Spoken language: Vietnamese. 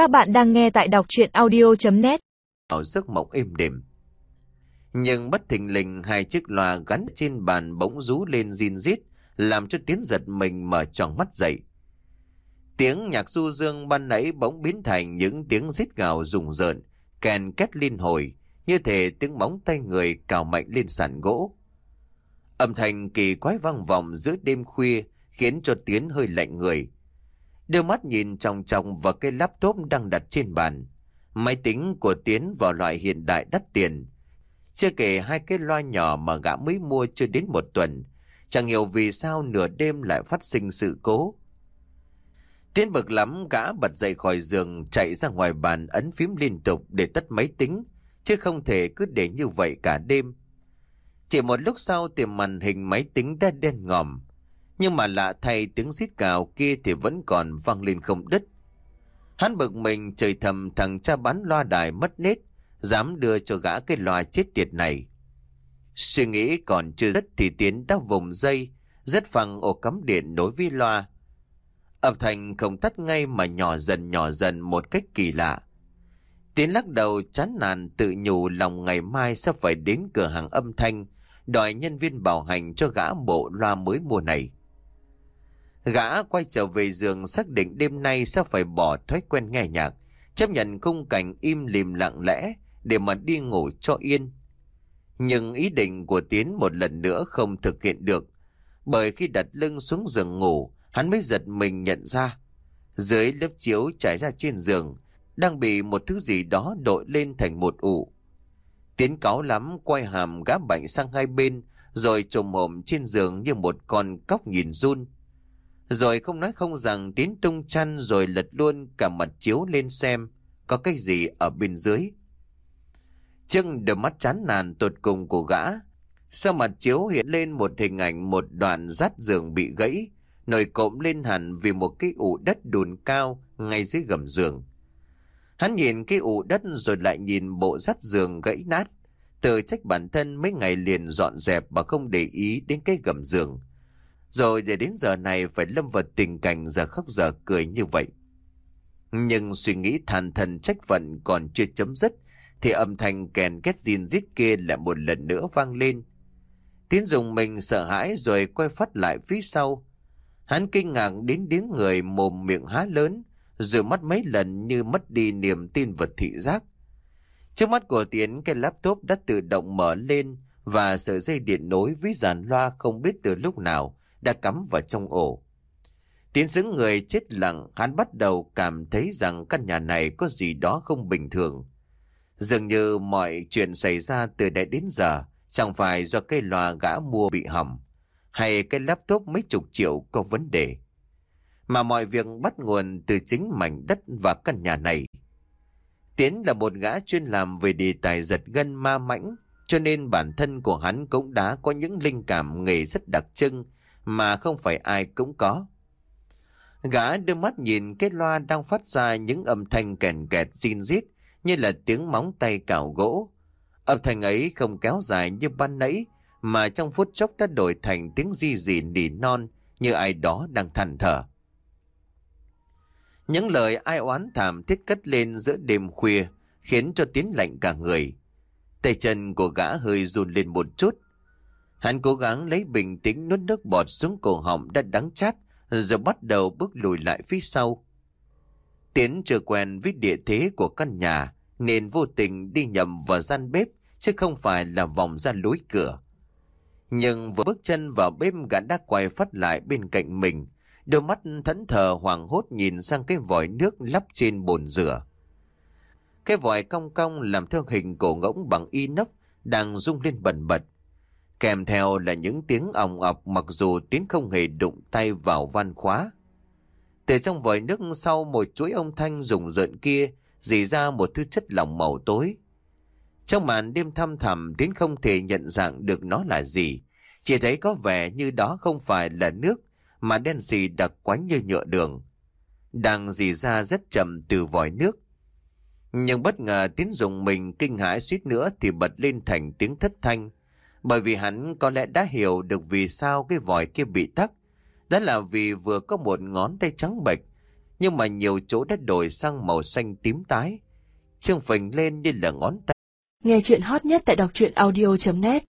Các bạn đang nghe tại đọc chuyện audio.net Ở giấc mộng êm đềm. Nhưng bất thình lình hai chiếc loa gắn trên bàn bỗng rú lên zin rít, làm cho Tiến giật mình mở tròn mắt dậy. Tiếng nhạc du dương ban nãy bỗng biến thành những tiếng rít gào rùng rợn, kèn két liên hồi, như thể tiếng móng tay người cào mạnh lên sàn gỗ. Âm thanh kỳ quái vang vọng giữa đêm khuya khiến cho Tiến hơi lạnh người. Đưa mắt nhìn trong trong vào cái laptop đang đặt trên bàn. Máy tính của Tiến vào loại hiện đại đắt tiền. Chưa kể hai cái loa nhỏ mà gã mới mua chưa đến một tuần. Chẳng hiểu vì sao nửa đêm lại phát sinh sự cố. Tiến bực lắm, gã bật dậy khỏi giường, chạy ra ngoài bàn ấn phím liên tục để tắt máy tính. Chứ không thể cứ để như vậy cả đêm. Chỉ một lúc sau thì màn hình máy tính đã đen ngòm. Nhưng mà lạ thay tiếng xít cào kia thì vẫn còn vang lên không đứt. Hắn bực mình trời thầm thằng cha bán loa đài mất nết, dám đưa cho gã cái loa chết tiệt này. Suy nghĩ còn chưa dứt thì Tiến đã vùng dây, rất phăng ổ cắm điện đối với loa. Âm thanh không tắt ngay mà nhỏ dần nhỏ dần một cách kỳ lạ. Tiến lắc đầu chán nản tự nhủ lòng ngày mai sắp phải đến cửa hàng âm thanh, đòi nhân viên bảo hành cho gã bộ loa mới mua này. Gã quay trở về giường xác định đêm nay sẽ phải bỏ thói quen nghe nhạc, chấp nhận khung cảnh im lìm lặng lẽ để mà đi ngủ cho yên. Nhưng ý định của Tiến một lần nữa không thực hiện được, bởi khi đặt lưng xuống giường ngủ, hắn mới giật mình nhận ra. Dưới lớp chiếu trải ra trên giường, đang bị một thứ gì đó đội lên thành một ụ. Tiến cáo lắm quay hàm gã bệnh sang hai bên, rồi trồm hồm trên giường như một con cóc nhìn run. Rồi không nói không rằng tiến tung chăn rồi lật luôn cả mặt chiếu lên xem có cái gì ở bên dưới. Trưng đôi mắt chán nản tột cùng của gã. Sau mặt chiếu hiện lên một hình ảnh một đoạn rát giường bị gãy, nổi cộm lên hẳn vì một cái ụ đất đùn cao ngay dưới gầm giường. Hắn nhìn cái ụ đất rồi lại nhìn bộ rát giường gãy nát, tự trách bản thân mấy ngày liền dọn dẹp và không để ý đến cái gầm giường. Rồi để đến giờ này phải lâm vào tình cảnh giờ khóc giờ cười như vậy. Nhưng suy nghĩ than thần trách phận còn chưa chấm dứt, thì âm thanh kèn két zin rít kia lại một lần nữa vang lên. Tiến dùng mình sợ hãi rồi quay phát lại phía sau. Hắn kinh ngạc đến tiếng người mồm miệng há lớn, rồi mắt mấy lần như mất đi niềm tin vật thị giác. Trước mắt của Tiến, cái laptop đã tự động mở lên và sợi dây điện nối với dàn loa không biết từ lúc nào đã cắm vào trong ổ. Tiến xứng người chết lặng, hắn bắt đầu cảm thấy rằng căn nhà này có gì đó không bình thường. Dường như mọi chuyện xảy ra từ đây đến giờ chẳng phải do cây loa gã mua bị hỏng hay cái laptop mấy chục triệu có vấn đề. Mà mọi việc bắt nguồn từ chính mảnh đất và căn nhà này. Tiến là một gã chuyên làm về đề tài giật gân ma mãnh, cho nên bản thân của hắn cũng đã có những linh cảm nghề rất đặc trưng mà không phải ai cũng có. Gã đưa mắt nhìn cái loa đang phát ra những âm thanh kèn kẹt zin rít như là tiếng móng tay cào gỗ. Âm thanh ấy không kéo dài như ban nãy, mà trong phút chốc đã đổi thành tiếng di dị nỉ non như ai đó đang thằn thở. Những lời ai oán thảm thiết cất lên giữa đêm khuya khiến cho tiến lạnh cả người. Tay chân của gã hơi run lên một chút Hắn cố gắng lấy bình tĩnh nuốt nước bọt xuống cổ họng đã đắng chát, rồi bắt đầu bước lùi lại phía sau. Tiến chưa quen với địa thế của căn nhà, nên vô tình đi nhầm vào gian bếp, chứ không phải là vòng ra lối cửa. Nhưng vừa bước chân vào bếp gã đã quay phát lại bên cạnh mình, đôi mắt thẫn thờ hoàng hốt nhìn sang cái vòi nước lắp trên bồn rửa. Cái vòi cong cong làm theo hình cổ ngỗng bằng inox đang rung lên bần bật. Kèm theo là những tiếng ỏng ọc mặc dù Tiến không hề đụng tay vào van khóa. Từ trong vòi nước sau một chuỗi ông thanh rùng rợn kia, dì ra một thứ chất lỏng màu tối. Trong màn đêm thăm thẳm, Tiến không thể nhận dạng được nó là gì. Chỉ thấy có vẻ như đó không phải là nước, mà đen xì đặc quánh như nhựa đường. Đang dì ra rất chậm từ vòi nước. Nhưng bất ngờ Tiến dùng mình kinh hãi suýt nữa thì bật lên thành tiếng thất thanh. Bởi vì hắn có lẽ đã hiểu được vì sao cái vòi kia bị tắc. Đó là vì vừa có một ngón tay trắng bệch, nhưng mà nhiều chỗ đã đổi sang màu xanh tím tái. Trương phình lên như là ngón tay. Nghe chuyện hot nhất tại đọc truyện audio.net